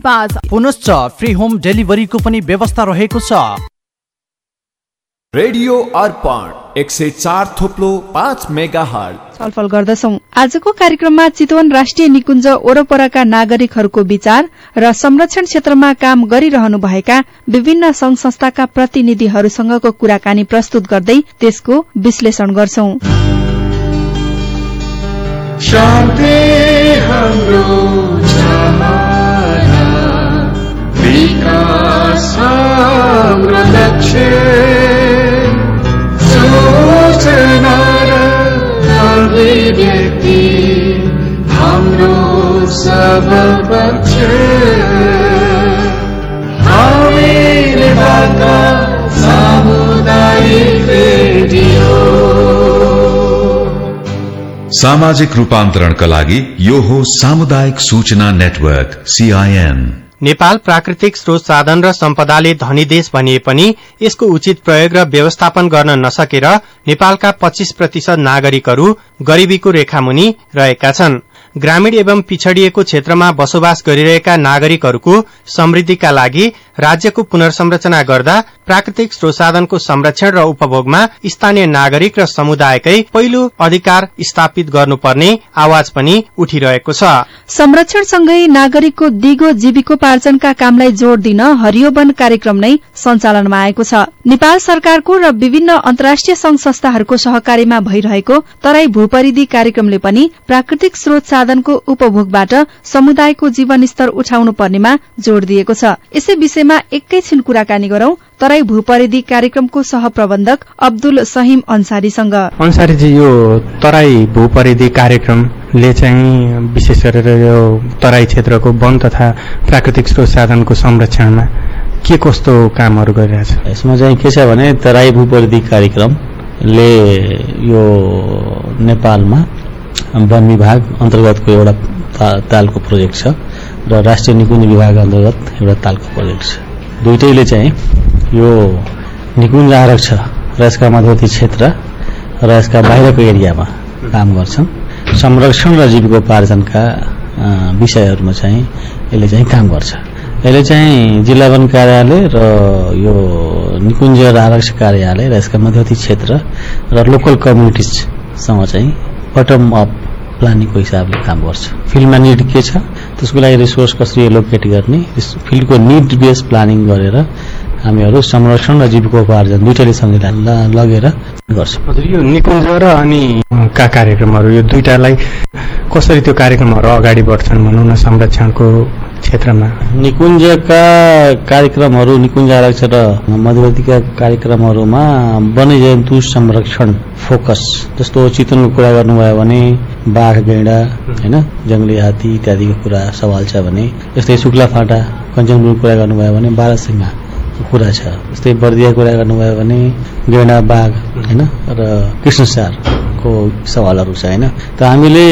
पाँच पुनश्च free home डेलिभरीको पनि व्यवस्था रहेको छ। रेडियो अर्पण एक सय चार थोप्लो पाँच मेगा हट छलफल गर्दछौ। आजको कार्यक्रममा चितवन राष्ट्रिय निकुञ्ज वरपरका नागरिकहरूको विचार र संरक्षण क्षेत्रमा काम गरिरहनु भएका विभिन्न संघ संस्थाका प्रतिनिधिहरूसँगको कुराकानी प्रस्तुत गर्दै त्यसको विश्लेषण गर्छौ। शान्ति हाम्रो हाम्रो लक्ष्य सूचना र अभिव्यक्ति हाम्रो सब पक्ष हामी निभाका सामुदायिक रेडियो सामाजिक रूपान्तरणका लागि यो हो सामुदायिक सूचना नेटवर्क सीआईएन नेपाल प्राकृतिक स्रोत साधन र सम्पदाले धनी देश भनिए पनि यसको उचित प्रयोग र व्यवस्थापन गर्न नसकेर नेपालका पच्चीस प्रतिशत नागरिकहरू गरीबीको रेखामुनि रहेका छन्। ग्रामीण एवं पिछड़िएको क्षेत्रमा बसोबास गरिरहेका नागरिकहरूको समृद्धिका लागि राज्यको पुनर्संरचना गर्दा प्राकृतिक स्रोत साधनको संरक्षण र उपभोगमा स्थानीय नागरिक र समुदायकै पहिलो अधिकार स्थापित गर्नुपर्ने आवाज पनि उठिरहेको छ। संरक्षणसँगै नागरिकको दिगो जीविकोपार्जनका कामलाई जोड़ दिन हरियो वन कार्यक्रम नै सञ्चालनमा आएको छ। नेपाल सरकारको र विभिन्न अन्तर्राष्ट्रिय संघ संस्थाहरूको सहकारीमा भइरहेको तराई भूपरिधि कार्यक्रमले पनि प्राकृतिक स्रोत साधनको उपभोगबाट समुदायको जीवन स्तर उठाउनु पर्नेमा जोड़ दिएको छ। यसै विषयमा एकैछिन कुराकानी गरौं। तराई भूपरिधि कार्यक्रमको सहप्रबन्धक अब्दुल सहिम अन्सारीसँग। अन्सारीजी यो तराई भूपरिधि कार्यक्रमले चाहिँ विशेष गरेर यो तराई क्षेत्रको वन तथा प्राकृतिक स्रोत साधनको संरक्षणमा के कस्तो कामहरू गरिरहेछ? यसमा चाहिँ के छ भने तराई भूपरिधि कार्यक्रमले यो नेपालमा वन विभाग अन्तर्गतको एउटा तालको प्रोजेक्ट छ र राष्ट्रिय निकुञ्ज विभाग अन्तर्गत एउटा तालको प्रोजेक्ट छ। दुइटैले चाहिँ यो निकुञ्ज आरक्ष र यसका मध्यवर्ती क्षेत्र र यसका बाहिरको एरियामा काम गर्छन्। संरक्षण र जीविकोपार्जनका विषयहरूमा चाहिँ यसले चाहिँ काम गर्छ। यसले चाहिँ जिल्ला वन कार्यालय र यो निकुञ्ज र आरक्ष कार्यालय र यसका मध्यवर्ती क्षेत्र र लोकल कम्युनिटिजसँग चाहिँ बटम अप प्लानिङको हिसाबले काम गर्छ। फिल्डमा निड के छ? त्यसको लागि रिसोर्स कसरी एलोकेट गर्ने? फिल्डको निड बेस प्लानिङ गरेर हामीहरू संरक्षण र जीविकोपार्जन दुइटैले सँगै लगेर गर्छौँ। हजुर यो निकुञ्ज र अनि का कार्यक्रमहरू यो दुईटालाई कसरी त्यो कार्यक्रमहरू अगाडि बढ्छन् भनौँ न संरक्षणको क्षेत्रमा? निकुञ्जका कार्यक्रमहरू निकुञ्ज आरक्ष र मध्यवर्तीका कार्यक्रमहरूमा वन्यजन्तु संरक्षण फोकस जस्तो चितवनको कुरा गर्नुभयो भने बाघ गैँडा होइन जङ्गली हात्ती इत्यादिको कुरा सवाल छ भने जस्तै शुक्ला फाटा कञ्चनपुरको कुरा गर्नुभयो भने बाह्रसिंहा कुरा छ जस्तै बर्दिया कुरा गर्नुभयो भने गैँडा बाघ होइन र कृष्णसारको सवालहरू छ होइन? त हामीले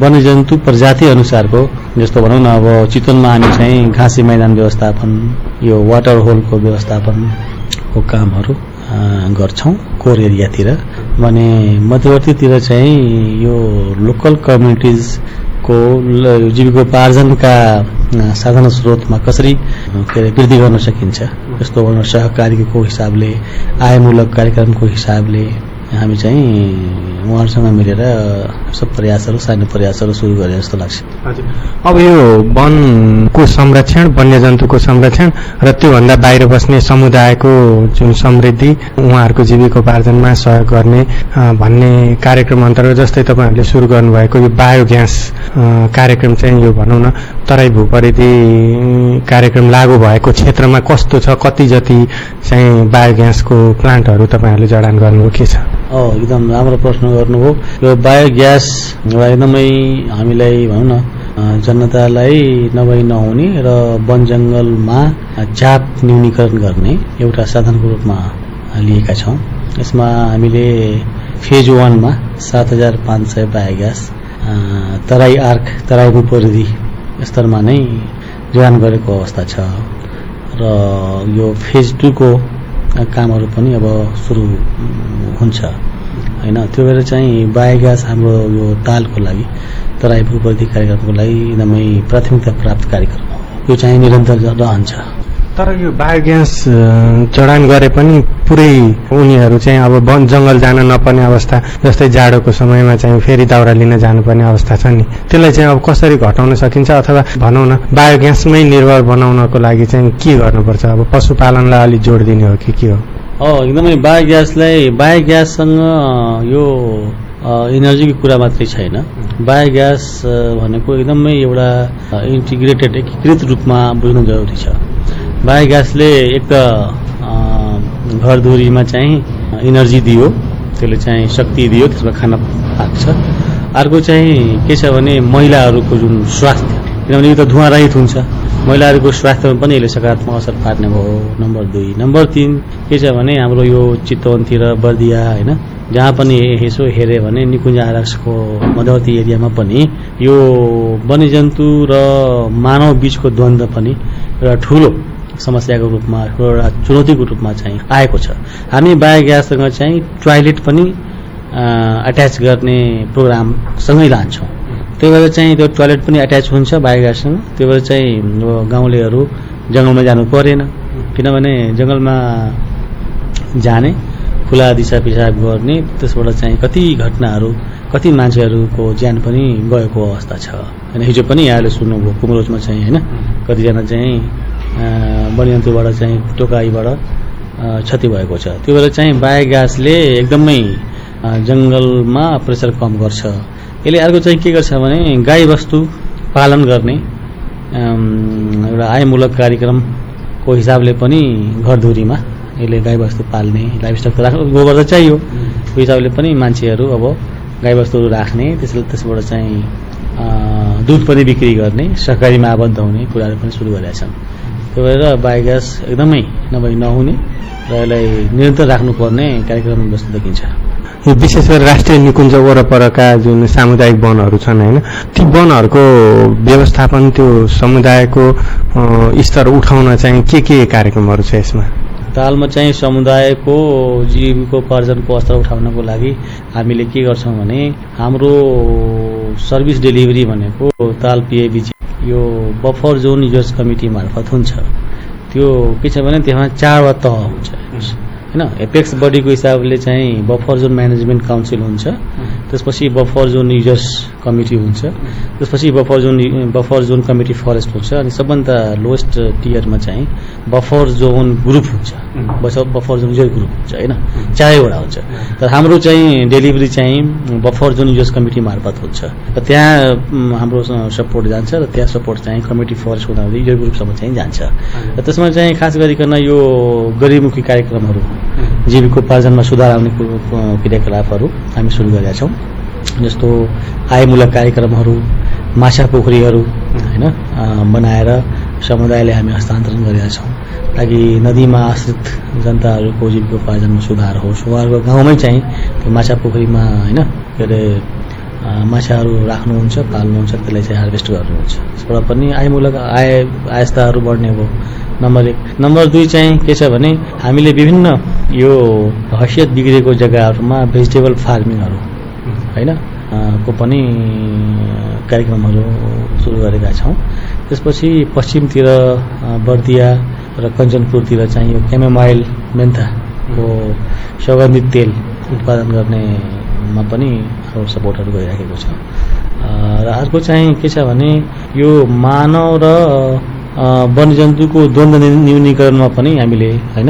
वन्यजन्तु प्रजाति अनुसारको जस्तो भनौँ न अब चितवनमा हामी चाहिँ घाँसी मैदान व्यवस्थापन यो वाटर होलको व्यवस्थापनको कामहरू गर्छौँ कोर एरियातिर भने मध्यवर्तीतिर चाहिँ यो लोकल कम्युनिटिजको जीविकोपार्जनका साधन स्रोतमा कसरी के अरे वृद्धि गर्न सकिन्छ जस्तो भनौँ सहकारीको हिसाबले आयमूलक कार्यक्रमको हिसाबले हामी चाहिँ उहाँहरूसँग मिलेर सब प्रयासहरू सानो प्रयासहरू सुरु गरे जस्तो लाग्छ। अब यो वनको संरक्षण वन्यजन्तुको संरक्षण र त्योभन्दा बाहिर बस्ने समुदायको जुन समृद्धि उहाँहरूको जीविकोपार्जनमा सहयोग गर्ने भन्ने कार्यक्रम अन्तर्गत जस्तै तपाईँहरूले सुरु गर्नुभएको यो बायोग्यास कार्यक्रम चाहिँ यो भनौँ न तराई भूपरिधि कार्यक्रम लागू भएको क्षेत्रमा कस्तो छ कति जति चाहिँ बायोग्यासको प्लान्टहरू तपाईँहरूले जडान गर्नुभयो के छ एकदम राम्रो प्रश्न गर्नुभयो। यो बायोग्यास एकदमै हामीलाई भनौँ न जनतालाई नभई नहुने र वन जङ्गलमा चाप न्यूनीकरण गर्ने एउटा साधनको रूपमा लिएका छौँ। यसमा हामीले फेज वानमा सात हजार पाँच सय बायोग्यास तराई आर्क तराई परिधि स्तरमा नै जडान गरेको अवस्था छ। र यो फेज टूको कामहरू पनि अब सुरु हुन्छ। होइन त्यो भएर चाहिँ बायोग्यास हाम्रो यो तालको लागि तराई भूपरिधि कार्यक्रमको लागि एकदमै प्राथमिकता प्राप्त कार्यक्रम हो। यो चाहिँ निरन्तर रहन्छ। तर यो बायोग्यास जडान गरे पनि पुरै उनीहरू चाहिँ अब वन जङ्गल जान नपर्ने अवस्था जस्तै जाडोको समयमा चाहिँ फेरि दाउरा लिन जानुपर्ने अवस्था छ नि। त्यसलाई चाहिँ अब कसरी घटाउन सकिन्छ अथवा भनौँ न बायोग्यासमै निर्भर बनाउनको लागि चाहिँ के गर्नुपर्छ? अब पशुपालनलाई अलिक जोड दिने हो कि के हो? एकदमै बायोग्यासलाई बायोग्याससँग यो इनर्जीको कुरा मात्रै छैन। बायोग्यास भनेको एकदमै एउटा इन्टिग्रेटेड एकीकृत रूपमा बुझ्नु जरुरी छ। बायोग्यासले एक त घरधुरीमा चाहिँ इनर्जी दियो त्यसले चाहिँ शक्ति दियो त्यसमा खाना पाक्छ। अर्को चाहिँ के छ भने महिलाहरूको जुन स्वास्थ्य किनभने यो त धुवा रहित हुन्छ। महिलाहरूको स्वास्थ्यमा पनि यसले सकारात्मक असर पार्ने भयो। नम्बर दुई। नम्बर तिन के छ भने हाम्रो यो चितवनतिर बर्दिया होइन जहाँ पनि यसो हेऱ्यो भने निकुञ्ज आरक्षको मध्यवर्ती एरियामा पनि यो वन्यजन्तु र मानव बीचको द्वन्द्व पनि एउटा ठुलो समस्याको रूपमा एउटा चुनौतीको रूपमा चाहिँ आएको छ। हामी बायोग्याससँग चाहिँ टोयलेट पनि एट्याच गर्ने प्रोग्राम सँगै लान्छौँ। त्यही भएर चाहिँ त्यो टोयलेट पनि एट्याच हुन्छ बायोग्याससँग त्यो भएर चाहिँ अब गाउँलेहरू जङ्गलमा जानु परेन। किनभने जङ्गलमा जाने खुला दिशा पिसाब गर्ने त्यसबाट चाहिँ कति घटनाहरू कति मान्छेहरूको ज्यान पनि गएको अवस्था छ। होइन हिजो पनि यहाँले सुन्नुभयो कुमरोजमा चाहिँ होइन? कतिजना चाहिँ अ, वन्यजन्तुबाट चाहिँ टोकाइबाट क्षति भएको छ। त्यो भएर चाहिँ बायोग्यासले एकदमै जङ्गलमा प्रेसर कम गर्छ। यसले अर्को चाहिँ के गर्छ भने गाई बस्तु पालन गर्ने एउटा आयमूलक कार्यक्रमको हिसाबले पनि घरधुरीमा यसले गाईबस्तु पाल्ने लाइफ स्टक राख्नु गोबर त चाहियो। त्यो हिसाबले पनि मान्छेहरू अब गाईबस्तुहरू राख्ने त्यसले त्यसबाट चाहिँ दुध पनि बिक्री गर्ने सहकारीमा आबद्ध हुने कुराहरू पनि सुरु गरेका छन्। त्यो भएर बायोग्यास एकदमै नभई नहुने र यसलाई निरन्तर राख्नुपर्ने कार्यक्रम जस्तो देखिन्छ यो विशेष गरी राष्ट्रिय निकुञ्ज वरपरका जुन सामुदायिक वनहरू छन् होइन ती वनहरूको व्यवस्थापन त्यो समुदायको स्तर उठाउन चाहिँ के के कार्यक्रमहरू छ यसमा? तालमा चाहिँ समुदायको जीविकोपार्जनको स्तर उठाउनको लागि हामीले के गर्छौँ भने हाम्रो सर्भिस डेलिभरी भनेको ताल पिएबिजी यो बफर जोन युजर्स कमिटी मार्फत हुन्छ। त्यो के छ भने त्यहाँ चारवटा तह हुन्छ। होइन एपेक्स बडीको हिसाबले चाहिँ बफर जोन म्यानेजमेन्ट काउन्सिल हुन्छ। त्यसपछि बफर जोन युजर्स कमिटी हुन्छ। त्यसपछि buffer zone buffer zone committee forest हुन्छ अनि सबभन्दा लोएस्ट टियरमा चाहिँ बफर जोन ग्रुप हुन्छ। बफर जोन युजर ग्रुप हुन्छ होइन? चारैवटा हुन्छ। तर हाम्रो चाहिँ डेलिभरी चाहिँ बफर जोन युजर्स कमिटी मार्फत हुन्छ। र त्यहाँ हाम्रो सपोर्ट जान्छ र त्यहाँ सपोर्ट चाहिँ कमिटी फरेस्ट हुँदा युजर ग्रुपसम्म चाहिँ जान्छ। र त्यसमा चाहिँ खास गरिकन यो गरिबमुखी कार्यक्रमहरू जीविकोपार्जनमा सुधार आउने कुरो- क्रियाकलापहरू हामी सुरु गरेका छौँ। जस्तो आयमूलक कार्यक्रमहरू माछा पोखरीहरू होइन बनाएर समुदायलाई हामी हस्तान्तरण गरेका छौँ। ताकि नदीमा आश्रित जनताहरूको जीविकोपार्जनमा सुधार होस्। उहाँहरूको गाउँमै चाहिँ त्यो माछा पोखरीमा होइन के अरे माछाहरू राख्नुहुन्छ पाल्नुहुन्छ त्यसलाई चाहिँ हार्भेस्ट गर्नुहुन्छ। त्यसबाट पनि आयमूलक आय आयस्ताहरू बढ्ने भयो नम्बर एक। नम्बर दुई चाहिँ के छ भने हामीले विभिन्न यो हैसियत बिग्रेको जग्गाहरूमा भेजिटेबल फार्मिङहरू होइन? को पनि कार्यक्रमहरू सुरु गरेका छौँ। त्यसपछि पश्चिमतिर बर्दिया र कञ्चनपुरतिर चाहिँ यो क्यामेमाइल मेन्थाको सुगन्धित तेल उत्पादन गर्नेमा पनि अब सपोर्टहरू गरिराखेको छ। र अर्को चाहिँ के छ भने यो मानव र अ, वन्यजन्तुको द्वन्द्व न्यू- न्यूनीकरणमा पनि हामीले होइन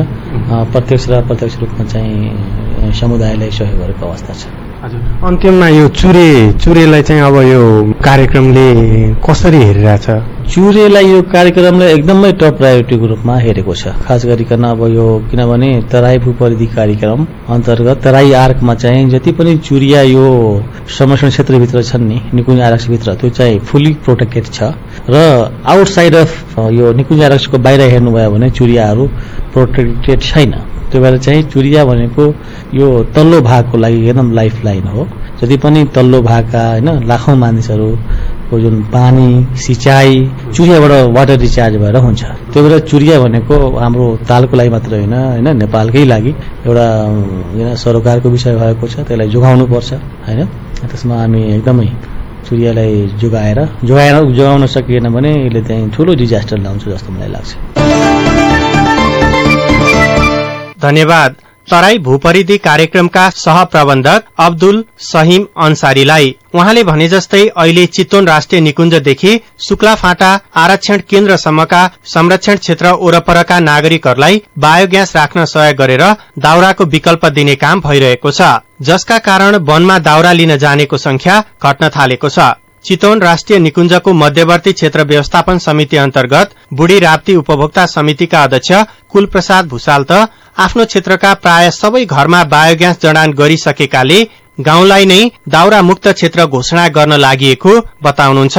प्रत्यक्ष र प्रत्यक्ष रूपमा चाहिँ समुदायलाई सहयोग गरेको अवस्था छ। अन्त्यमा यो चुरे चुरेलाई चाहिँ अब यो कार्यक्रमले कसरी हेरिरहेछ? चुरेलाई यो कार्यक्रमले एकदमै टप प्रायोरिटीको रूपमा हेरेको छ। खास गरिकन अब यो किनभने तराई भूपरिधि कार्यक्रम अन्तर्गत तराई आर्कमा चाहिँ जति पनि चुरिया यो संरक्षण क्षेत्रभित्र छन् नि निकुञ्ज आरक्षभित्र त्यो चाहिँ फुल्ली प्रोटेक्टेड छ। र आउटसाइड अफ यो निकुञ्ज आरक्षको बाहिर हेर्नुभयो भने चुरियाहरू प्रोटेक्टेड छैन। त्यो भएर चाहिँ चुरिया भनेको यो तल्लो भागको लागि एकदम लाइफ लाइन हो। जति पनि तल्लो भागका होइन लाखौँ मानिसहरूको जुन पानी सिँचाइ चुरियाबाट वाटर रिचार्ज भएर हुन्छ। त्यो भएर चुरिया भनेको हाम्रो तालको लागि मात्र होइन होइन नेपालकै लागि एउटा सरोकारको विषय भएको छ त्यसलाई जोगाउनु पर्छ होइन। त्यसमा हामी एकदमै सूर्यलाई जोगाएर जोगाएर जोगाउन सकिएन भने यसले चाहिँ ठुलो डिजास्टर ल्याउँछ जस्तो मलाई लाग्छ। धन्यवाद। तराई भूपरिधि कार्यक्रमका सहप्रबन्धक अब्दुल सहिम अन्सारीलाई। उहाँले भने जस्तै अहिले चितवन राष्ट्रिय निकुञ्जदेखि शुक्ला फाँटा आरक्षण केन्द्रसम्मका संरक्षण क्षेत्र वरपरका नागरिकहरूलाई बायोग्यास राख्न सहयोग गरेर दाउराको विकल्प दिने काम भइरहेको छ। जसका कारण वनमा दाउरा लिन जानेको संख्या घट्न थालेको छ। चितवन राष्ट्रिय निकुञ्जको मध्यवर्ती क्षेत्र व्यवस्थापन समिति अन्तर्गत बुढी राप्ती उपभोक्ता समितिका अध्यक्ष कुलप्रसाद भूषाल त आफ्नो क्षेत्रका प्राय सबै घरमा बायोग्यास जडान गरिसकेकाले गाउँलाई नै दाउरा मुक्त क्षेत्र घोषणा गर्न लागि बताउनुहुन्छ।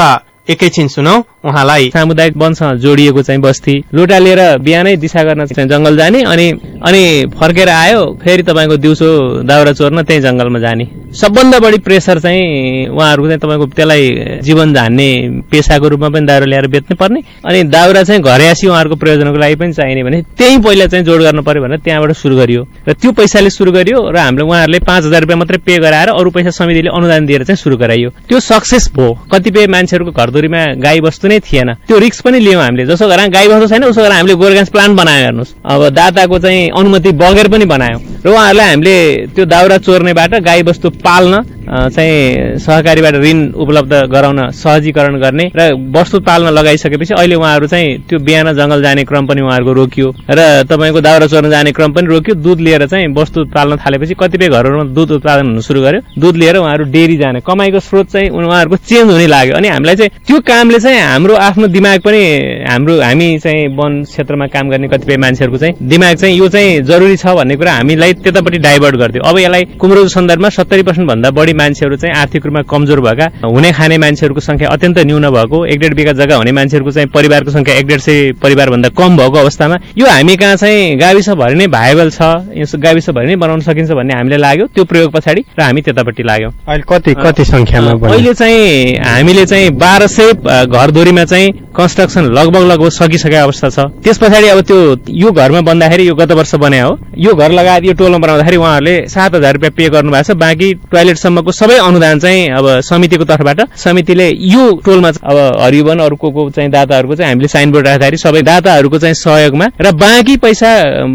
एकैछिन सुनौ। उहाँलाई सामुदायिक वनसँग जोडिएको चाहिँ बस्ती। लोटा लिएर बिहानै दिशा गर्न चाहिँ जंगल जाने अनि अनि फर्केर आयो फेरि तपाईँको दिउँसो दाउरा चोर्न त्यही जंगलमा जाने। सबभन्दा बढी प्रेसर चाहिँ उहाँहरूको चाहिँ तपाईँको त्यसलाई जीवन धान्ने पेसाको रूपमा पनि दाउरा ल्याएर बेच्नु पर्ने अनि दाउरा चाहिँ घरयासी उहाँहरूको प्रयोजनको लागि पनि चाहिने भने त्यही पहिला चाहिँ जोड गर्नु पर्यो भनेर त्यहाँबाट सुरु गरियो। र त्यो पैसाले सुरु गरियो र हामीले उहाँहरूले पाँच हजार रुपियाँ मात्रै पे गराएर अरू पैसा समितिले अनुदान दिएर चाहिँ सुरु गराइयो। त्यो सक्सेस भयो। कतिपय मान्छेहरूको घरधुरीमा गाई बस्तु नै थिएन। त्यो रिक्स पनि लियौँ हामीले। जसो गरेर गाई बस्तु छैन उसो गरेर हामीले गोर्गान्स प्लान्ट बनायो हेर्नुहोस्। अब दाताको चाहिँ अनुमति बगेर पनि बनायौँ। र उहाँहरूलाई हामीले त्यो दाउरा चोर्नेबाट गाई बस्तु पाल्न चाहिँ सहकारीबाट ऋण उपलब्ध गराउन सहजीकरण गर्ने र वस्तु पाल्न लगाइसकेपछि अहिले उहाँहरू चाहिँ त्यो बिहान जङ्गल जाने क्रम पनि उहाँहरूको रोकियो र तपाईँको दाउरा चोर्न जाने क्रम पनि रोकियो। दुध लिएर चाहिँ वस्तु पाल्न थालेपछि कतिपय घरहरूमा दुध उत्पादन हुन सुरु गर्यो। दुध लिएर उहाँहरू डेरी जाने। कमाइको स्रोत चाहिँ उहाँहरूको चेन्ज हुने लाग्यो। अनि हामीलाई चाहिँ त्यो कामले चाहिँ हाम्रो आफ्नो दिमाग पनि हाम्रो हामी चाहिँ वन क्षेत्रमा काम गर्ने कतिपय मान्छेहरूको चाहिँ दिमाग चाहिँ यो चाहिँ जरुरी छ भन्ने कुरा हामीलाई त्यतापट्टि डाइभर्ट गरिदियो अब यसलाई कुमरो सन्दर्भमा सत्तरी पर्सेन्ट भन्दा बढी मान्छेहरू चाहिँ आर्थिक रूपमा कमजोर भएका हुने खाने मान्छेहरूको संख्या अत्यन्त न्यून भएको एक डेढ बिघा जग्गा हुने मान्छेहरूको चाहिँ परिवारको संख्या एक डेढ सय परिवारभन्दा कम भएको अवस्थामा। यो हामी कहाँ चाहिँ गाविसभरि नै भाइबल छ यस गाविसभरि नै बनाउन सकिन्छ भन्ने हामीले लाग्यो। त्यो प्रयोग पछाडि र हामी त्यतापट्टि लाग्यौँ। अहिले कति कति संख्यामा अहिले चाहिँ हामीले चाहिँ बाह्र सय घरधुरीमा चाहिँ कन्स्ट्रक्सन लगभग लगभग सकिसकेको अवस्था छ। त्यस पछाडि अब त्यो यो घरमा बन्दाखेरि यो गत वर्ष बने हो। यो घर लगायत यो टोलमा बनाउँदाखेरि उहाँहरूले सात हजार रुपियाँ पे गर्नु भएको छ। बाँकी टोयलेटसम्मको सबै अनुदान चाहिँ अब समितिको तर्फबाट समितिले यो टोलमा अब हरिवन अरू को को चाहिँ दाताहरूको चाहिँ हामीले साइनबोर्ड राख्दाखेरि सबै दाताहरूको चाहिँ सहयोगमा र बाँकी पैसा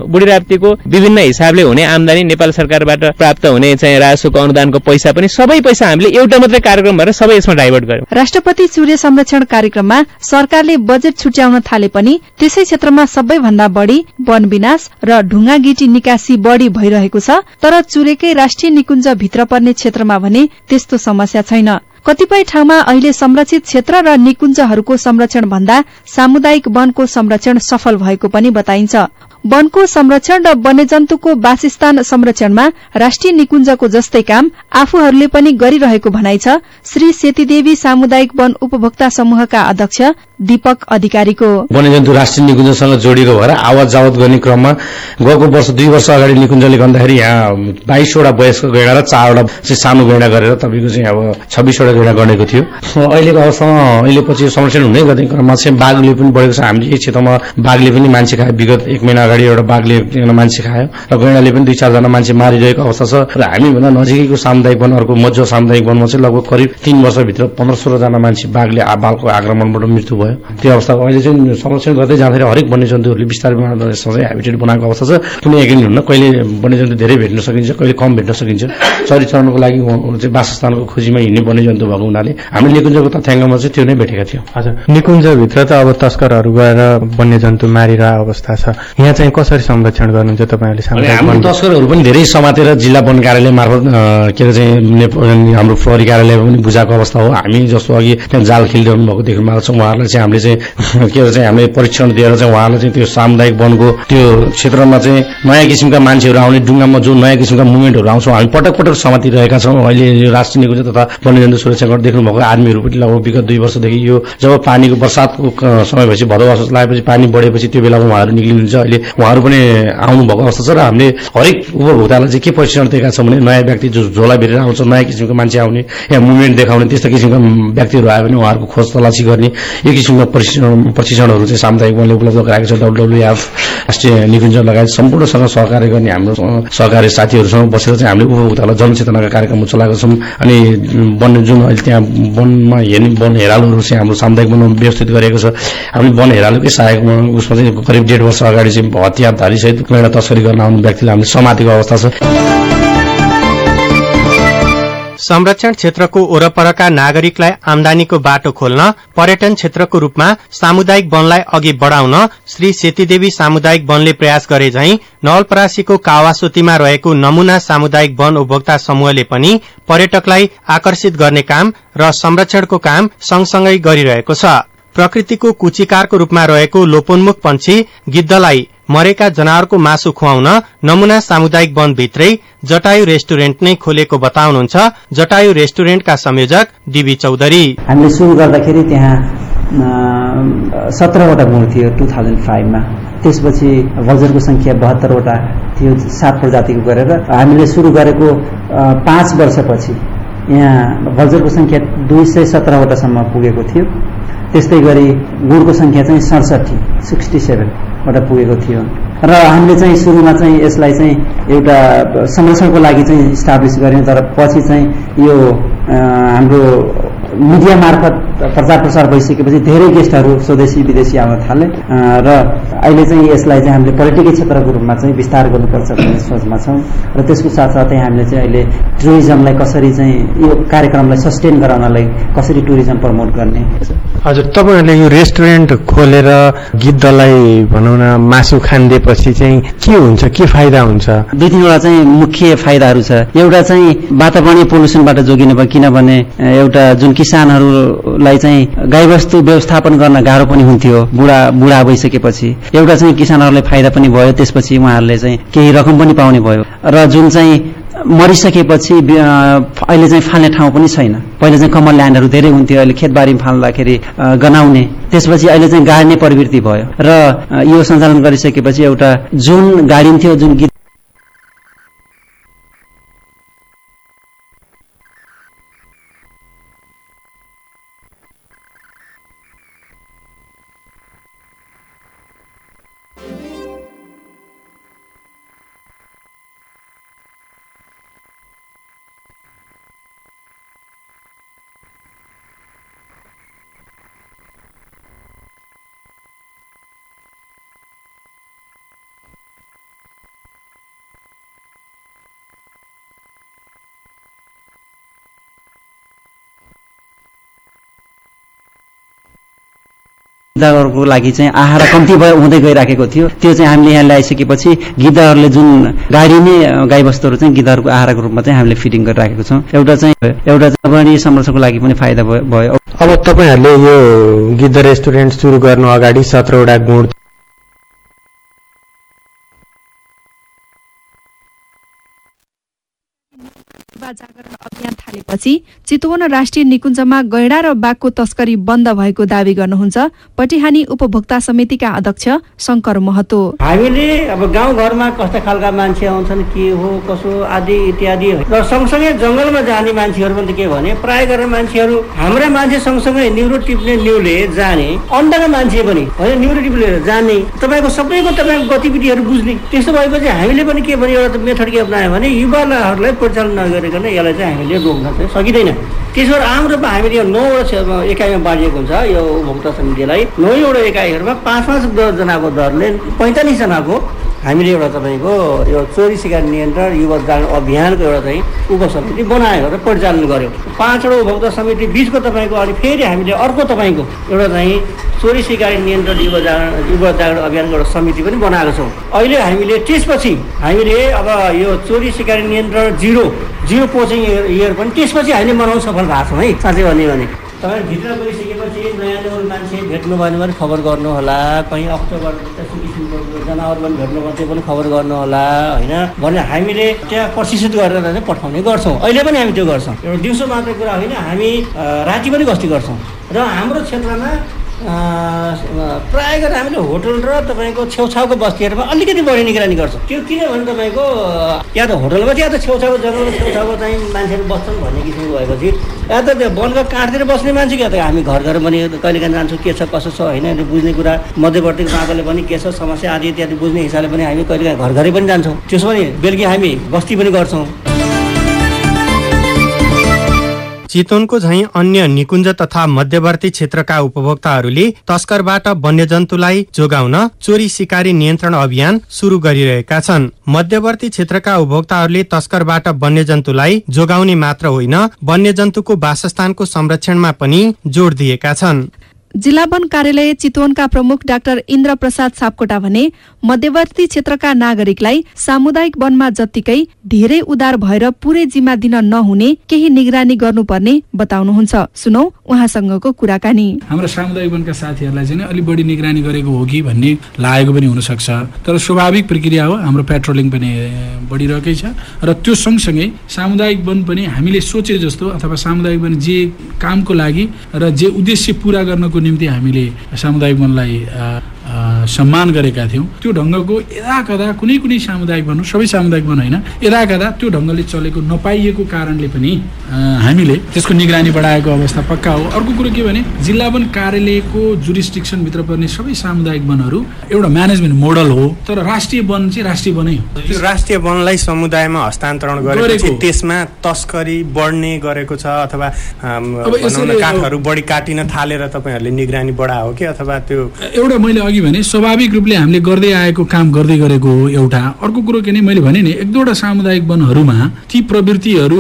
बुढी राप्तीको विभिन्न हिसाबले हुने आमदानी नेपाल सरकारबाट प्राप्त हुने चाहिँ राजस्वको अनुदानको पैसा पनि सबै पैसा हामीले एउटा मात्रै कार्यक्रम भएर सबै यसमा डाइभर्ट गर्यौँ राष्ट्रपति सूर्य संरक्षण कार्यक्रममा सरकारले बजेट छुट्याउन थाले पनि त्यसै क्षेत्रमा सबैभन्दा बढ़ी वन विनाश र ढुङ्गा गिटी निकासी बढ़ी भइरहेको छ तर चुरेकै राष्ट्रिय निकुञ्ज भित्र पर्ने क्षेत्रमा भने त्यस्तो समस्या छैन। कतिपय ठाउँमा अहिले संरक्षित क्षेत्र र निकुञ्जहरूको संरक्षण भन्दा सामुदायिक वनको संरक्षण सफल भएको पनि बताइन्छ। वनको संरक्षण र वन्यजन्तुको वासस्थान संरक्षणमा राष्ट्रिय निकुञ्जको जस्तै काम आफूहरूले पनि गरिरहेको भनाइ छ। श्री सेतीदेवी सामुदायिक वन उपभोक्ता समूहका अध्यक्ष दीपक अधिकारीको वन्यजन्तु राष्ट्रिय निकुञ्जसँग जोडिएको भएर आवत जावत गर्ने क्रममा गएको वर्ष दुई वर्ष अगाडि निकुञ्जले गर्दाखेरि यहाँ बाइसवटा वयस्क गैँडा र चारवटा चाहिँ सानो गैँडा गरेर तपाईँको चाहिँ अब छब्बिसवटा गैँडा गरेको थियो। अहिलेको अवस्थामा अहिले पछि संरक्षण हुँदै गर्ने क्रममा चाहिँ बाघले पनि बढेको छ। हामीले यही क्षेत्रमा बाघले पनि मान्छे खायो। विगत एक महिना अगाडि एउटा बाघले एकजना मान्छे खायो र गैँडाले पनि दुई चारजना मान्छे मारिरहेको अवस्था छ। र हामीभन्दा नजिकैको सामुदायिक वन अर्को मध्य सामुदायिक वनमा चाहिँ लगभग करिब तीन वर्षभित्र पन्ध्र सोह्रजना मान्छे बाघले बालको आक्रमणबाट मृत्यु भयो। त्यो अवस्था अहिले चाहिँ संरक्षण गर्दै जाँदाखेरि हरेक वन्यजन्तुहरूले बिस्तारै सधैँ हेबिटेट बनाएको अवस्था छ। कुनै एक हुन्न। कहिले वन्यजन्तु धेरै भेट्न सकिन्छ कहिले कम भेट्न सकिन्छ। चरिचरणको लागि चाहिँ वासस्थानको खोजीमा हिँड्ने वन्यजन्तु भएको हुनाले हामी निकुञ्जको तथ्याङ्कमा चाहिँ त्यो नै भेटेका थियौँ। हजुर। निकुञ्जभित्र त अब तस्करहरू गएर वन्यजन्तु मारिरहेको अवस्था छ। यहाँ चाहिँ कसरी संरक्षण गर्नुहुन्छ तपाईँहरूले हाम्रो तस्करहरू पनि धेरै समातेर जिल्ला वन कार्यालय मार्फत के अरे चाहिँ हाम्रो प्रहरी कार्यालय पनि बुझाएको अवस्था हो। हामी जस्तो अघि त्यहाँ जाल खेलिरहनु भएको देख्नु भएको छ। उहाँहरूलाई चाहिँ हामीले चाहिँ के चाहिँ हामीले परीक्षण दिएर चाहिँ उहाँलाई चाहिँ त्यो सामुदायिक वनको त्यो क्षेत्रमा चाहिँ नयाँ किसिमका मान्छेहरू आउने डुङ्गामा जो नयाँ किसिमका मुभमेन्टहरू आउँछौँ हामी पटक पटक समातिरहेका छौँ। अहिले यो राष्ट्रिय निकुञ्ज तथा वन्यजन्तु सुरक्षाबाट देख्नुभएको आर्मीहरू पनि लगभग विगत दुई वर्षदेखि यो जब पानीको बर्सातको समय भएपछि भदौ लागेपछि पानी बढेपछि त्यो बेलामा उहाँहरू निक्लिनुहुन्छ। अहिले उहाँहरू पनि आउनुभएको अवस्था छ र हामीले हरेक उपभोक्तालाई चाहिँ के परीक्षण दिएका छौँ भने नयाँ व्यक्ति जो झोला भिरेर आउँछ नयाँ किसिमको मान्छे आउने या मुभमेन्ट देखाउने त्यस्तो किसिमका व्यक्तिहरू आयो भने उहाँहरूको खोज तलासी गर्ने। यो किसिमका प्रशिक्षण प्रशिक्षणहरू चाहिँ सामुदायिक वनले उपलब्ध गराएको छ। डब्लुडब्लुएफ राष्ट्रिय निकुञ्ज लगायत सम्पूर्णसँग सहकार्य गर्ने हाम्रो सहकारी साथीहरूसँग बसेर चाहिँ हामीले उपभोक्तालाई जनचेतनाका कार्यक्रम चलाएको छौँ। अनि वन जुन अहिले त्यहाँ वनमा हेर्ने वन हेरालुहरू चाहिँ हाम्रो सामुदायिक वनमा व्यवस्थित गरेको छ। हामीले वन हेरालुकै सहायकमा उसमा चाहिँ करिब डेढ वर्ष अगाडि चाहिँ हतियारधारीसहित गैँडा तस्करी गर्न आउने व्यक्तिलाई हामीले समातेको अवस्था छ। संरक्षण क्षेत्रको वरपरका नागरिकलाई आमदानीको बाटो खोल्न पर्यटन क्षेत्रको रूपमा सामुदायिक वनलाई अघि बढ़ाउन श्री सेतीदेवी सामुदायिक वनले प्रयास गरे झै नवलपरासीको कावासोतीमा रहेको नमूना सामुदायिक वन उपभोक्ता समूहले पनि पर्यटकलाई आकर्षित गर्ने काम र संरक्षणको काम सँगसँगै गरिरहेको छ। प्रकृतिको कुचिकारको रूपमा रहेको लोपोन्मुख पंक्षी गिद्धलाई मरेका जनावरको मासु खुवाउन नमूना सामुदायिक वन भित्रै जटायु रेस्टुरेन्ट नै खोलेको बताउनुहुन्छ जटायु रेस्टुरेन्टका संयोजक डिबी चौधरी। हामीले सुरु गर्दाखेरि त्यहाँ सत्रवटा गुण थियो टु थाउजन्ड फाइभमा। त्यसपछि भजरको संख्या बहत्तरवटा थियो सात प्रजातिको गरेर। हामीले सुरु गरेको पाँच वर्षपछि यहाँ भजरको संख्या दुई सय सत्रवटासम्म पुगेको थियो। त्यस्तै गरी गुडको संख्या चाहिँ सडसठी सिक्सटी सेभेनबाट पुगेको थियो। र हामीले चाहिँ सुरुमा चाहिँ यसलाई चाहिँ एउटा संरक्षणको लागि चाहिँ इस्टाब्लिस गऱ्यौँ तर पछि चाहिँ यो हाम्रो मिडिया मार्फत प्रचार प्रसार भइसकेपछि धेरै गेस्टहरू स्वदेशी विदेशी आउन थाले। र अहिले चाहिँ यसलाई चाहिँ हामीले पोलिटिकल क्षेत्रको रूपमा चाहिँ विस्तार गर्नुपर्छ भन्ने सोचमा छौँ। र त्यसको साथसाथै हामीले चाहिँ अहिले टुरिज्मलाई कसरी चाहिँ यो कार्यक्रमलाई सस्टेन गराउनलाई कसरी टुरिज्म प्रमोट गर्ने। हजुर तपाईँहरूले यो रेस्टुरेन्ट खोलेर गिद्धलाई भनौँ न मासु खानिदिएपछि चाहिँ के हुन्छ के फाइदा हुन्छ? दुई तिनवटा चाहिँ मुख्य फाइदाहरू छ। एउटा चाहिँ वातावरणीय पोल्युसनबाट जोगिनु भयो किनभने एउटा जुन किसानहरूलाई चाहिँ गाईवस्तु व्यवस्थापन गर्न गाह्रो पनि हुन्थ्यो बुढा बुढा भइसकेपछि। एउटा चाहिँ किसानहरूलाई फाइदा पनि भयो त्यसपछि उहाँहरूले चाहिँ केही रकम पनि पाउने भयो। र जुन चाहिँ मरिसकेपछि अहिले चाहिँ फाल्ने ठाउँ पनि छैन। पहिले चाहिँ कमल ल्यान्डहरू धेरै हुन्थ्यो अहिले खेतबारीमा फाल्दाखेरि गनाउने। त्यसपछि अहिले चाहिँ गाड्ने प्रवृत्ति भयो। र यो सञ्चालन गरिसकेपछि एउटा जुन गाडिन्थ्यो जुन गीत गिद्धहरूको लागि चाहिँ आहारा कम्ती हुँदै गइराखेको थियो। त्यो चाहिँ हामीले यहाँ ल्याइसकेपछि गिद्धहरूले जुन गाडी नै गाईबस्तुहरू चाहिँ गिद्धहरूको आहाराको रूपमा चाहिँ हामीले फिडिङ गरिराखेको छौँ। एउटा चाहिँ एउटा पर्यावरणीय संरक्षणको लागि पनि फाइदा भयो अब तपाईँहरूले यो गिद्ध रेस्टुरेन्ट सुरु गर्नु अगाडि सत्रवटा गुण जागरण अभियान थालेपछि चितवन राष्ट्रिय निकुञ्जमा गैडा र बाघको तस्करी बन्द भएको दावी गर्नुहुन्छ पटिहानी उपभोक्ता समितिका अध्यक्ष शङ्कर महतो। हामीले अब गाउँघरमा कस्ता खालका मान्छे आउँछन् के हो कसो आदि इत्यादि र सँगसँगै जङ्गलमा जाने मान्छेहरू पनि के भने प्राय गरेर मान्छेहरू हाम्रा मान्छे सँगसँगै न्युरो टिप्ने न्युले जाने अन्डका मान्छे पनि। होइन न्युरो टिप्ने जाने। तपाईँको सबैको तपाईँको गतिविधिहरू बुझ्ने। त्यस्तो भएपछि हामीले पनि के भने एउटा मेथड के अप्नायो भने युवाहरूलाई परिचालन नगरेको गरिकन यसलाई चाहिँ रोक्न चाहिँ सकिँदैन। त्यसो भएर आम रूपमा हामीले यो नौवटा एकाइमा बाँडिएको हुन्छ यो उपभोक्ता समितिलाई। नौवटा एकाइहरूमा पाँच पाँचजनाको दरले पैँतालिसजनाको हामीले एउटा तपाईँको यो चोरी सिकार नियन्त्रण युवा जागरण अभियानको एउटा चाहिँ उपसमिति बनायो र परिचालन गऱ्यो पाँचवटा उपभोक्ता समिति बिचको तपाईँको अनि फेरि हामीले अर्को तपाईँको एउटा चाहिँ चोरी सिकारी नियन्त्रण युवा जागरण युवा जागरण अभियानको एउटा समिति पनि बनाएको छौँ। अहिले हामीले त्यसपछि हामीले अब यो चोरी सिकारी नियन्त्रण जिरो जिरो पोचिङ इयर पनि त्यसपछि हामीले मनाउन सफल भएको छौँ है। साँच्चै भन्यो भने। तपाईँ भित्र गइसकेपछि नयाँ नयाँ मान्छे भेट्नुभयो भने खबर गर्नुहोला। कहीँ अक्टोबर त्यस्तो किसिमको जनावर पनि भेट्नुभयो त्यो पनि खबर गर्नुहोला होइन? भने हामीले त्यहाँ प्रशिक्षित गरेर चाहिँ पठाउने गर्छौँ। अहिले पनि हामी त्यो गर्छौँ। एउटा दिउँसो मात्रै कुरा होइन हामी राति पनि गस्ती गर्छौँ। र हाम्रो क्षेत्रमा प्रायः गरेर हामीले होटल र तपाईँको छेउछाउको बस्तीहरूमा अलिकति बढी निगरानी गर्छौँ। त्यो किनभने तपाईँको या त होटलमा या त छेउछाउको जग्गामा छेउछाउको चाहिँ मान्छेहरू बस्छन् भन्ने किसिमको भएपछि या त त्यो वनको काठतिर बस्ने मान्छे या त हामी घर घर पनि कहिलेकाहीँ जान्छौँ के छ कसो छ होइन बुझ्ने कुरा मध्यवर्ती बाटोले पनि के छ समस्या आदि इत्यादि बुझ्ने हिसाबले पनि हामी कहिलेकाहीँ घर घरै पनि जान्छौँ। त्यसो पनि बेलुकी हामी बस्ती पनि गर्छौँ। चितवनको झैं अन्य निकुञ्ज तथा मध्यवर्ती क्षेत्रका उपभोक्ताहरूले तस्करबाट वन्यजन्तुलाई जोगाउन चोरी सिकारी नियन्त्रण अभियान शुरू गरिरहेका छन्। मध्यवर्ती क्षेत्रका उपभोक्ताहरूले तस्करबाट वन्यजन्तुलाई जोगाउने मात्र होइन वन्यजन्तुको वासस्थानको संरक्षणमा पनि जोड दिएका छन्। जिल्ला वन कार्यालय चितवनका प्रमुख डाक्टर इन्द्र प्रसाद सापकोटा भने मध्यवर्ती क्षेत्रका नागरिकलाई सामुदायिक वनमा जत्तिकै धेरै उदार भएर पुरै जिम्मा दिन नहुने केही निगरानी गर्नुपर्ने बताउनुहुन्छ। सुनौ उहाँसँगको कुराकानी। हाम्रो सामुदायिक वनका साथीहरूलाई चाहिँ अलिक बढी निगरानी गरेको हो कि भन्ने लागेको पनि हुनसक्छ। तर स्वाभाविक प्रक्रिया हो हाम्रो पेट्रोलिङ पनि बढिरहेकै छ। र त्यो सँगसँगै सामुदायिक वन पनि हामीले सोचे जस्तो अथवा सामुदायिक वन जे कामको लागि र जे उद्देश्य पुरा गर्नको निम्ति हामीले सामुदायिक वनलाई सम्मान गरेका थियौँ। त्यो ढङ्गको यदा कदा कुनै कुनै सामुदायिक भनौँ सबै सामुदायिक वन होइन यदा कदा त्यो ढङ्गले चलेको नपाइएको कारणले पनि हामीले त्यसको निगरानी बढाएको अवस्था पक्का हो। अर्को कुरो के भने जिल्ला वन कार्यालयको जुरिस्टिक्सनभित्र पर्ने सबै सामुदायिक वनहरू एउटा म्यानेजमेन्ट मोडल हो तर राष्ट्रिय वन चाहिँ राष्ट्रिय वनै हो। त्यो राष्ट्रिय वनलाई समुदायमा हस्तान्तरण गरेपछि त्यसमा तस्करी बढ्ने गरेको छ अथवा काठहरू बढी काटिन थालेर तपाईँहरूले निगरानी बढायो कि अथवा त्यो एउटा मैले अघि भने स्वाभाविक रूपले हामीले गर्दै आएको काम गर्दै गरेको हो एउटा। अर्को कुरो के मैले भने नि एक दुईवटा सामुदायिक वनहरूमा ती प्रवृत्तिहरू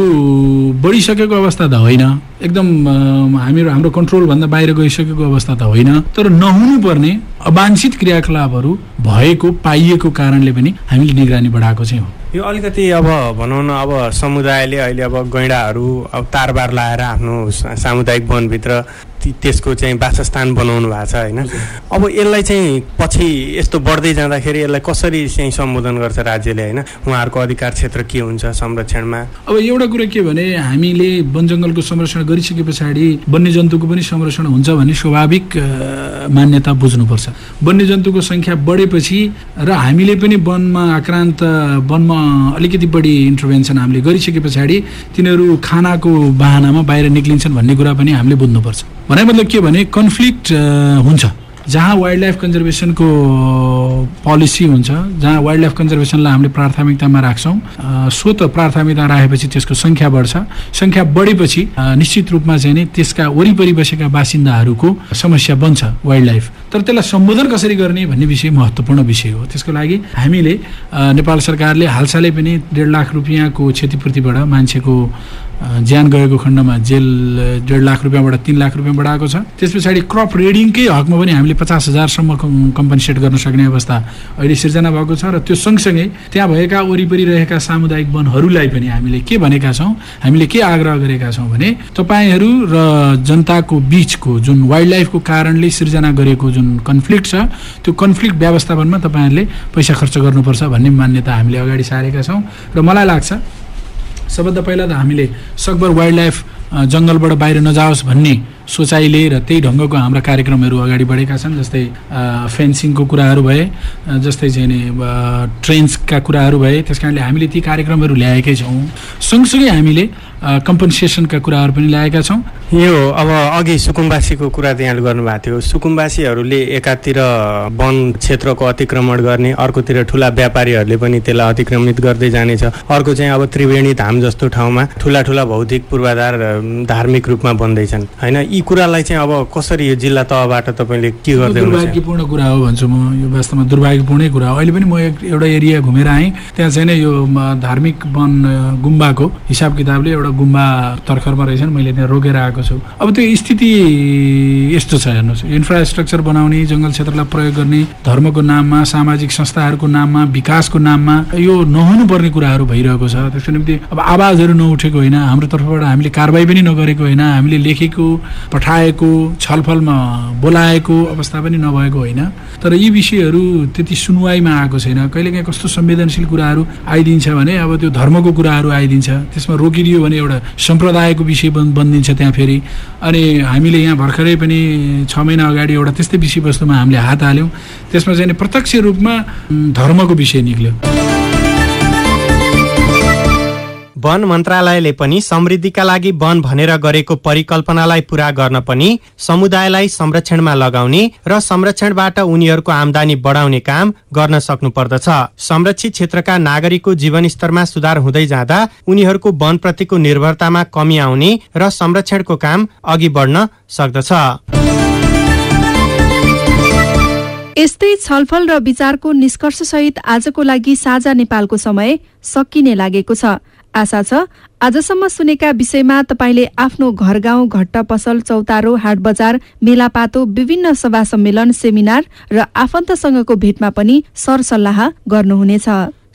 बढिसकेको अवस्था त होइन। एकदम हामीहरू हाम्रो कन्ट्रोलभन्दा बाहिर गइसकेको अवस्था त होइन। तर नहुनु पर्ने अवांछित क्रियाकलापहरू भएको पाइएको कारणले पनि हामीले निगरानी बढाएको चाहिँ हो। यो अलिकति अब भनौँ न अब समुदायले अहिले अब गैँडाहरू अब तारबार लाएर आफ्नो सामुदायिक वनभित्र त्यसको चाहिँ वासस्थान बनाउनु भएको छ होइन? अब यसलाई चाहिँ पछि यस्तो बढ्दै जाँदाखेरि यसलाई कसरी चाहिँ सम्बोधन गर्छ राज्यले होइन? उहाँहरूको अधिकार क्षेत्र के हुन्छ संरक्षणमा? अब एउटा कुरा के भने हामीले वन जङ्गलको संरक्षण गरिसके पछाडि वन्यजन्तुको पनि संरक्षण हुन्छ भन्ने स्वाभाविक मान्यता बुझ्नुपर्छ। वन्यजन्तुको सङ्ख्या बढेपछि र हामीले पनि वनमा आक्रान्त वनमा अलिकति बढी इन्टरभेन्सन हामीले गरिसके पछाडि तिनीहरू खानाको बाहनामा बाहिर निक्लिन्छन् भन्ने कुरा पनि हामीले बुझ्नुपर्छ। भनाइ मतलब के भने कन्फ्लिक्ट हुन्छ। जहाँ वाइल्ड लाइफ कन्जर्भेसनको पोलिसी हुन्छ जहाँ वाइल्ड लाइफ कन्जर्भेसनलाई हामीले प्राथमिकतामा राख्छौँ सो त प्राथमिकता राखेपछि त्यसको सङ्ख्या बढ्छ। सङ्ख्या बढेपछि निश्चित रूपमा चाहिँ नि त्यसका वरिपरि बसेका बासिन्दाहरूको समस्या बन्छ वाइल्ड लाइफ तर त्यसलाई सम्बोधन कसरी गर्ने भन्ने विषय महत्त्वपूर्ण विषय हो। त्यसको लागि हामीले नेपाल सरकारले हालसालै पनि डेढ लाख रुपियाँको क्षतिपूर्तिबाट मान्छेको ज्यान गएको खण्डमा जेल डेढ लाख रुपियाँबाट तिन लाख रुपियाँ बढाएको छ। त्यस पछाडि क्रप रेडिङकै हकमा पनि हामीले पचास हजारसम्म कम्पन्सेट गर्न सक्ने अवस्था अहिले सिर्जना भएको छ र त्यो सँगसँगै त्यहाँ भएका वरिपरि रहेका सामुदायिक वनहरूलाई पनि हामीले के भनेका छौँ हामीले के आग्रह गरेका छौँ भने तपाईँहरू र जनताको बिचको जुन वाइल्ड लाइफको कारणले सिर्जना गरेको जुन कन्फ्लिक्ट छ त्यो कन्फ्लिक्ट व्यवस्थापनमा तपाईँहरूले पैसा खर्च गर्नुपर्छ भन्ने मान्यता हामीले अगाडि सारेका छौँ। र मलाई लाग्छ सबभन्दा पहिला त हामीले सकभर वाइल्ड लाइफ जङ्गलबाट बाहिर नजाओस् भन्ने सोचाइले र त्यही ढङ्गको हाम्रा कार्यक्रमहरू अगाडि बढेका छन् जस्तै फेन्सिङको कुराहरू भए जस्तै चाहिँ नि ट्रेन्सका कुराहरू भए त्यस कारणले हामीले ती कार्यक्रमहरू ल्याएकै छौँ। सँगसँगै हामीले कम्पन्सेसनका कुराहरू पनि ल्याएका छौँ। यो अब अघि सुकुम्बासीको कुरा त्यहाँले गर्नुभएको थियो। सुकुम्बासीहरूले एकातिर वन क्षेत्रको अतिक्रमण गर्ने अर्कोतिर ठुला व्यापारीहरूले पनि त्यसलाई अतिक्रमित गर्दै जानेछ। अर्को चाहिँ अब त्रिवेणी धाम जस्तो ठाउँमा ठुला ठुला भौतिक पूर्वाधार धार्मिक रूपमा बन्दैछन्। होइन यी कुरालाई चाहिँ अब कसरी यो जिल्ला तहबाट तपाईँले के गर्दै दुर्भाग्यपूर्ण कुरा हो भन्छु म। यो वास्तवमा दुर्भाग्यपूर्णै कुरा हो। अहिले पनि म एउटा एरिया घुमेर आएँ। त्यहाँ चाहिँ यो धार्मिक वन गुम्बाको हिसाब किताबले एउटा गुम्बा तर्खरमा रहेछन् मैले त्यहाँ रोकेर आएको छु। अब त्यो स्थिति यस्तो छ हेर्नुहोस्। इन्फ्रास्ट्रक्चर बनाउने जङ्गल क्षेत्रलाई प्रयोग गर्ने धर्मको नाममा सामाजिक संस्थाहरूको नाममा विकासको नाममा यो नहुनुपर्ने कुराहरू भइरहेको छ। त्यसको निम्ति अब आवाजहरू नउठेको होइन। हाम्रो तर्फबाट हामीले कारवाही पनि नगरेको होइन। हामीले लेखेको पठाएको छलफलमा बोलाएको अवस्था पनि नभएको होइन। तर यी विषयहरू त्यति सुनवाईमा आएको छैन। कहिलेकाहीँ कस्तो संवेदनशील कुराहरू आइदिन्छ भने अब त्यो धर्मको कुराहरू आइदिन्छ। त्यसमा रोकिदियो भने एउटा सम्प्रदायको विषय बनिदिन्छ त्यहाँ फेरि। अनि हामीले यहाँ भर्खरै पनि छ महिना अगाडि एउटा त्यस्तै विषयवस्तुमा हामीले हात हाल्यौँ। त्यसमा चाहिँ प्रत्यक्ष रूपमा धर्मको विषय निक्ल्यो। वन मन्त्रालयले पनि समृद्धिका लागि वन भनेर गरेको परिकल्पनालाई पूरा गर्न पनि समुदायलाई संरक्षणमा लगाउने र संरक्षणबाट उनीहरूको आमदानी बढाउने काम गर्न सक्नु पर्दछ संरक्षित क्षेत्रका नागरिकको जीवनस्तरमा सुधार हुँदै जाँदा उनीहरूको वनप्रतिको निर्भरतामा कमी आउने र संरक्षणको काम अघि बढ्न सक्दछ। यस्तै छलफल र विचारको निष्कर्षसहित आजको लागि साझा नेपालको समय सकिने लागेको छ। आशा छ आजसम्म सुनेका विषयमा तपाईँले आफ्नो घर गाउँ घट्ट पसल चौतारो हाट बजार मेलापातो विभिन्न सभा सम्मेलन सेमिनार र आफन्तसँगको भेटमा पनि सरसल्लाह गर्नुहुनेछ।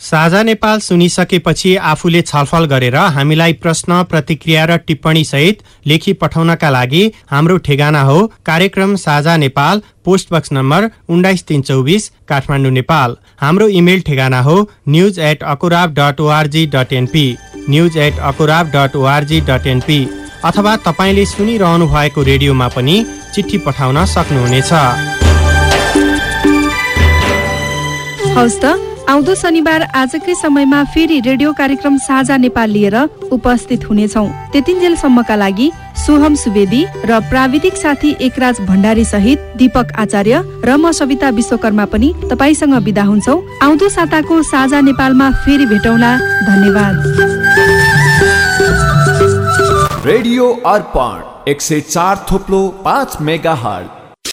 साझा नेपाल सुनिसकेपछि आफूले छलफल गरेर हामीलाई प्रश्न प्रतिक्रिया र टिप्पणी सहित लेखी पठाउनका लागि हाम्रो ठेगाना हो कार्यक्रम साझा नेपाल पोस्ट बक्स नम्बर उन्नाइस तिन चौबिस काठमाडौँ नेपाल। हाम्रो इमेल ठेगाना हो news at अकुराब dot ORG dot NP. News at अकुराब dot ORG dot NP. अथवा तपाईँले सुनिरहनु भएको रेडियोमा पनि चिठी पठाउन सक्नुहुनेछ। आउँदो शनिबार आजकै समयमा फेरि रेडियो कार्यक्रम साझा नेपाल लिएर उपस्थित हुनेछौ। त्यतिन्जेलसम्मका लागि सोहम सुवेदी र प्राविधिक साथी एकराज भण्डारी सहित दीपक आचार्य र म सविता विश्वकर्मा पनि तपाईँसँग विदा हुन्छौ। आउँदो साताको साझा नेपालमा फेरि भेटौँला। धन्यवाद। रेडियो अर्पण एक सय चार थोप्लो पाँच मेगा हट